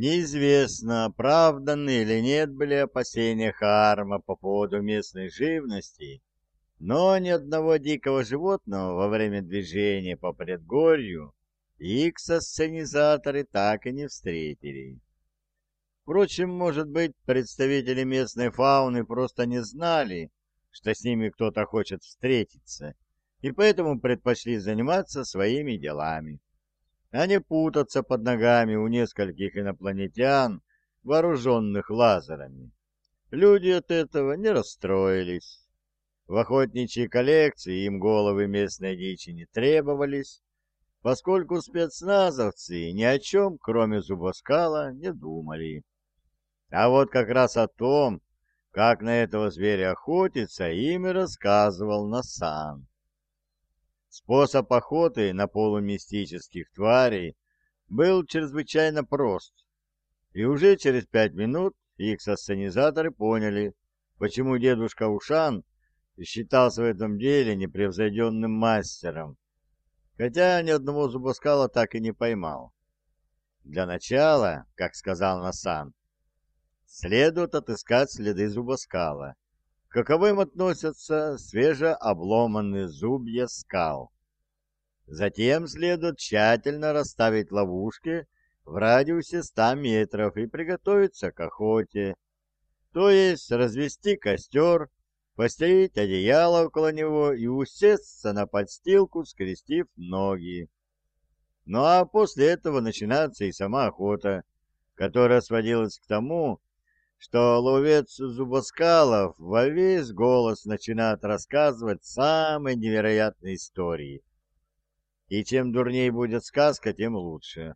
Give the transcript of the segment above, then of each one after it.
Неизвестно, оправданы или нет были опасения Харма по поводу местной живности, но ни одного дикого животного во время движения по предгорью иксосценизаторы так и не встретили. Впрочем, может быть, представители местной фауны просто не знали, что с ними кто-то хочет встретиться, и поэтому предпочли заниматься своими делами а не путаться под ногами у нескольких инопланетян, вооруженных лазерами. Люди от этого не расстроились. В охотничьей коллекции им головы местной дичи не требовались, поскольку спецназовцы ни о чем, кроме зубоскала, не думали. А вот как раз о том, как на этого зверя охотиться, им и рассказывал Насан. Способ охоты на полумистических тварей был чрезвычайно прост, и уже через пять минут их сосценизаторы поняли, почему дедушка Ушан считался в этом деле непревзойденным мастером, хотя ни одного зубоскала так и не поймал. Для начала, как сказал Насан, следует отыскать следы зубоскала каковым относятся свежеобломанные зубья скал. Затем следует тщательно расставить ловушки в радиусе 100 метров и приготовиться к охоте, то есть развести костер, постелить одеяло около него и усесться на подстилку, скрестив ноги. Ну а после этого начинается и сама охота, которая сводилась к тому, что ловец Зубоскалов во весь голос начинает рассказывать самые невероятные истории. И чем дурнее будет сказка, тем лучше.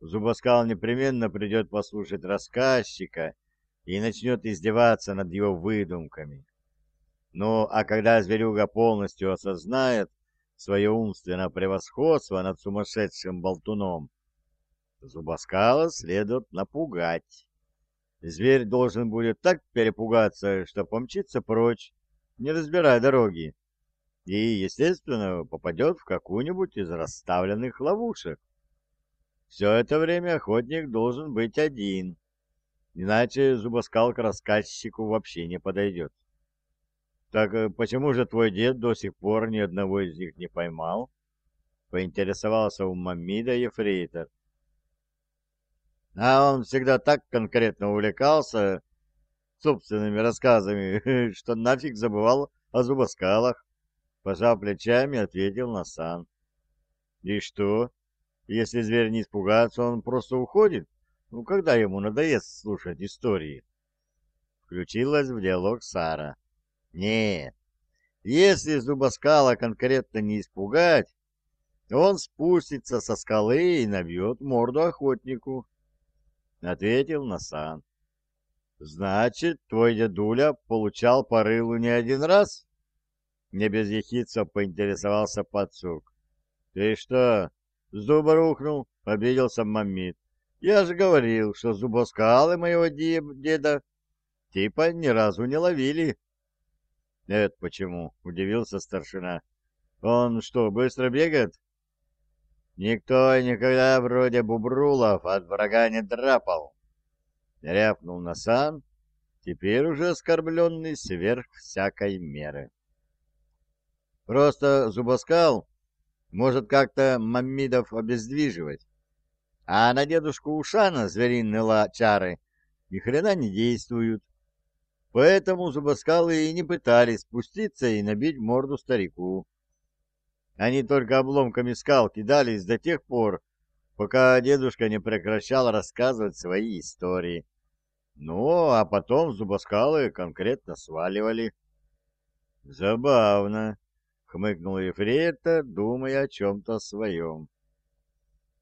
Зубоскал непременно придет послушать рассказчика и начнет издеваться над его выдумками. Ну, а когда зверюга полностью осознает свое умственное превосходство над сумасшедшим болтуном, Зубоскала следует напугать. Зверь должен будет так перепугаться, что помчится прочь, не разбирая дороги, и, естественно, попадет в какую-нибудь из расставленных ловушек. Все это время охотник должен быть один, иначе зубоскал к рассказчику вообще не подойдет. Так э, почему же твой дед до сих пор ни одного из них не поймал? Поинтересовался у Мамида Ефрейтор. А он всегда так конкретно увлекался собственными рассказами, что нафиг забывал о зубоскалах. Пожав плечами, ответил Насан. И что? Если зверь не испугается, он просто уходит? Ну, когда ему надоест слушать истории? Включилась в диалог Сара. Нет, если зубоскала конкретно не испугать, он спустится со скалы и набьет морду охотнику. — ответил Насан. «Значит, твой дедуля получал по рылу не один раз?» Не без ехидца поинтересовался подсук. «Ты что, с дуба рухнул?» — обиделся Мамит. «Я же говорил, что зубоскалы моего деда типа ни разу не ловили». «Это почему?» — удивился старшина. «Он что, быстро бегает?» Никто никогда вроде Бубрулов от врага не драпал. Рявкнул Насан, теперь уже оскорбленный сверх всякой меры. Просто зубоскал может как-то маммидов обездвиживать, а на дедушку Ушана звериные чары ни хрена не действуют. Поэтому зубоскалы и не пытались спуститься и набить морду старику. Они только обломками скал кидались до тех пор, пока дедушка не прекращал рассказывать свои истории. Ну, а потом зубоскалы конкретно сваливали. «Забавно», — хмыкнул Ефрейта, думая о чем-то своем.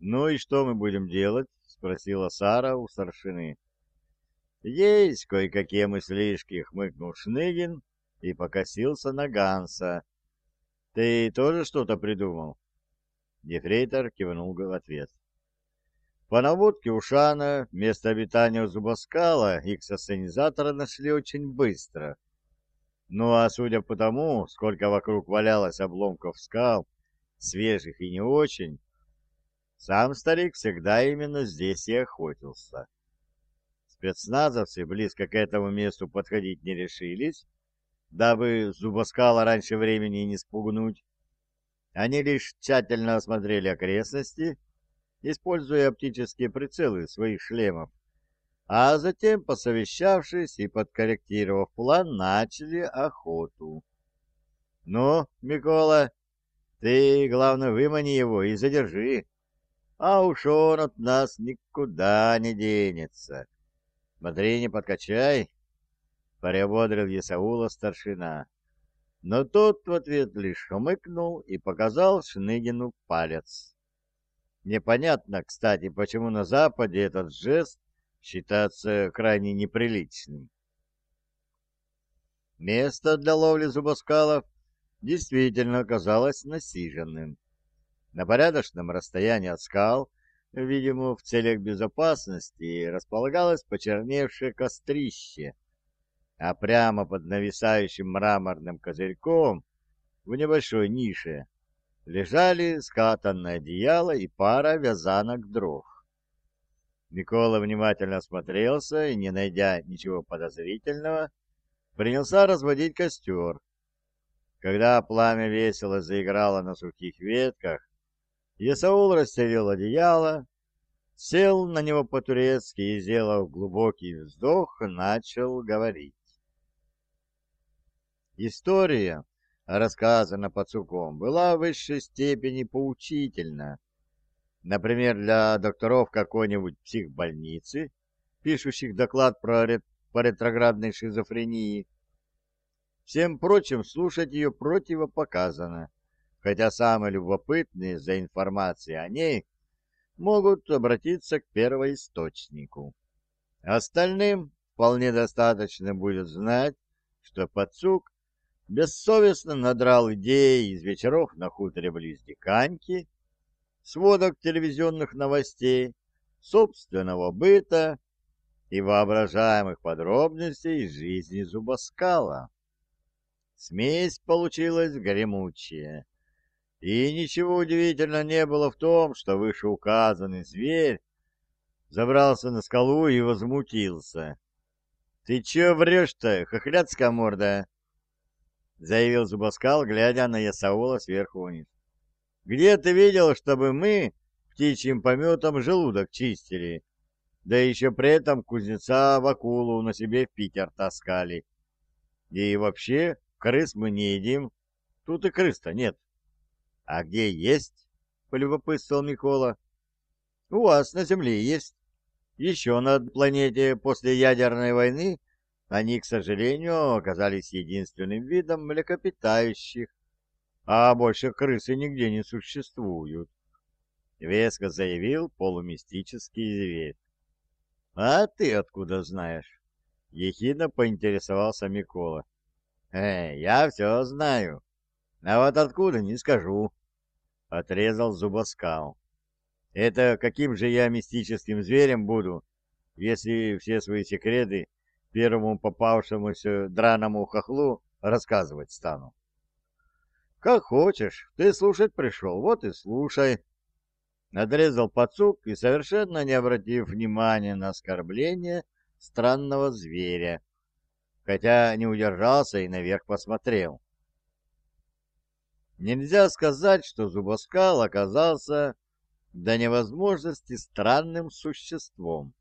«Ну и что мы будем делать?» — спросила Сара у старшины. «Есть кое-какие мыслишки», — хмыкнул Шныгин и покосился на Ганса, ты тоже что-то придумал? Ефрейтор кивнул в ответ. По наводке Ушана место обитания зубоскала иксосценизатора нашли очень быстро. Ну а судя по тому, сколько вокруг валялось обломков скал, свежих и не очень, Сам старик всегда именно здесь и охотился. Спецназовцы близко к этому месту подходить не решились, дабы зубоскала раньше времени не спугнуть. Они лишь тщательно осмотрели окрестности, используя оптические прицелы своих шлемов, а затем, посовещавшись и подкорректировав план, начали охоту. «Ну, Микола, ты, главное, вымани его и задержи, а уж он от нас никуда не денется. Смотри, не подкачай!» — приободрил Есаула старшина. Но тот в ответ лишь хмыкнул и показал Шныгину палец. Непонятно, кстати, почему на Западе этот жест считается крайне неприличным. Место для ловли зубоскалов действительно оказалось насиженным. На порядочном расстоянии от скал, видимо, в целях безопасности, располагалось почерневшее кострище, а прямо под нависающим мраморным козырьком в небольшой нише лежали скатанное одеяло и пара вязанок дров. Микола внимательно осмотрелся и, не найдя ничего подозрительного, принялся разводить костер. Когда пламя весело заиграло на сухих ветках, Исаул расстелил одеяло, сел на него по-турецки и, сделав глубокий вздох, начал говорить. История, рассказанная Пацуком, была в высшей степени поучительна. Например, для докторов какой-нибудь психбольницы, пишущих доклад про рет ретроградной шизофрении. Всем прочим, слушать ее противопоказано, хотя самые любопытные за информацией о ней могут обратиться к первоисточнику. Остальным вполне достаточно будет знать, что Пацук бессовестно надрал идеи из вечеров на хуторе близ Диканьки, сводок телевизионных новостей, собственного быта и воображаемых подробностей из жизни Зубаскала. Смесь получилась гремучая. И ничего удивительного не было в том, что вышеуказанный зверь забрался на скалу и возмутился. — Ты чё врешь-то, хохляцкая морда? — заявил Зубаскал, глядя на Ясаула сверху вниз. — Где ты видел, чтобы мы птичьим пометом желудок чистили? Да еще при этом кузнеца в акулу на себе в Питер таскали. И вообще, крыс мы не едим. Тут и крыс-то нет. — А где есть? — полюбопытствовал Микола. — У вас на Земле есть. Еще на планете после ядерной войны они, к сожалению, оказались единственным видом млекопитающих, а больше крысы нигде не существуют. Веско заявил полумистический зверь. — А ты откуда знаешь? — ехидно поинтересовался Микола. «Э, я все знаю. А вот откуда, не скажу», — отрезал Зубоскал. «Это каким же я мистическим зверем буду, если все свои секреты первому попавшемуся драному хохлу рассказывать стану?» «Как хочешь, ты слушать пришел, вот и слушай», — надрезал пацук и, совершенно не обратив внимания на оскорбление странного зверя, хотя не удержался и наверх посмотрел. Нельзя сказать, что Зубоскал оказался до невозможности странным существом.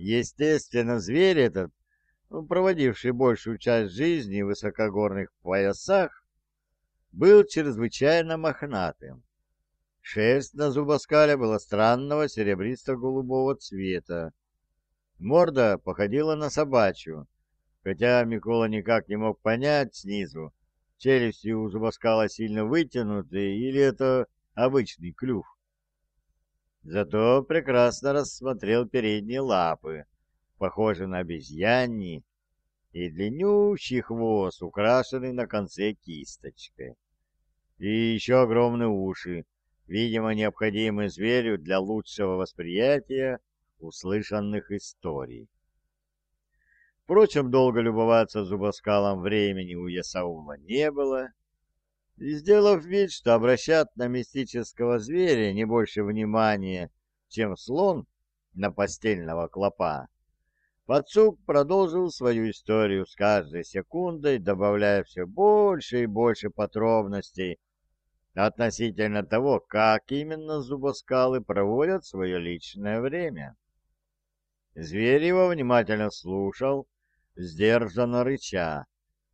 Естественно, зверь этот, проводивший большую часть жизни в высокогорных поясах, был чрезвычайно мохнатым. Шерсть на зубоскале была странного серебристо-голубого цвета. Морда походила на собачью, хотя Микола никак не мог понять снизу, челюсти у зубоскала сильно вытянуты или это обычный клюв. Зато прекрасно рассмотрел передние лапы, похожие на обезьяньи, и длиннющий хвост, украшенный на конце кисточкой. И еще огромные уши, видимо, необходимые зверю для лучшего восприятия услышанных историй. Впрочем, долго любоваться зубоскалом времени у Ясаула не было. И, сделав вид, что обращат на мистического зверя не больше внимания, чем слон на постельного клопа, Пацук продолжил свою историю с каждой секундой, добавляя все больше и больше подробностей относительно того, как именно зубоскалы проводят свое личное время. Зверь его внимательно слушал, сдержанно рыча,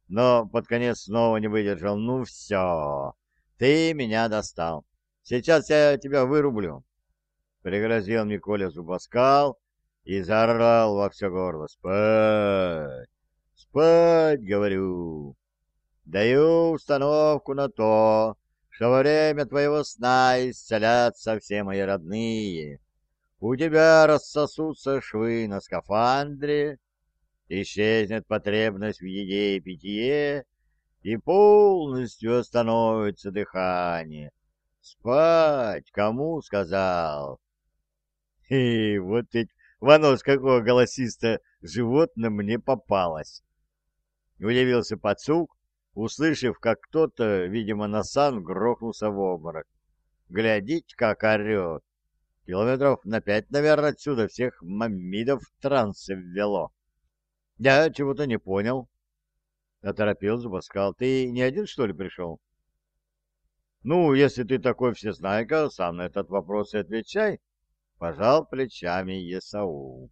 но под конец снова не выдержал. «Ну все, ты меня достал. Сейчас я тебя вырублю!» Пригрозил Миколя Зубоскал и заорал во все горло. «Спать! Спать, говорю! Даю установку на то, что во время твоего сна исцелятся все мои родные. У тебя рассосутся швы на скафандре, исчезнет потребность в еде и питье, и полностью остановится дыхание. Спать кому сказал? И вот ведь вано с какого голосисто животное мне попалось. Удивился пацук, услышав, как кто-то, видимо, на сан грохнулся в обморок. Глядите, как орет. Километров на пять, наверное, отсюда всех мамидов в трансе ввело. Я чего-то не понял. Оторопил Зубаскал. Ты не один, что ли, пришел? Ну, если ты такой всезнайка, сам на этот вопрос и отвечай. Пожал плечами Есаул.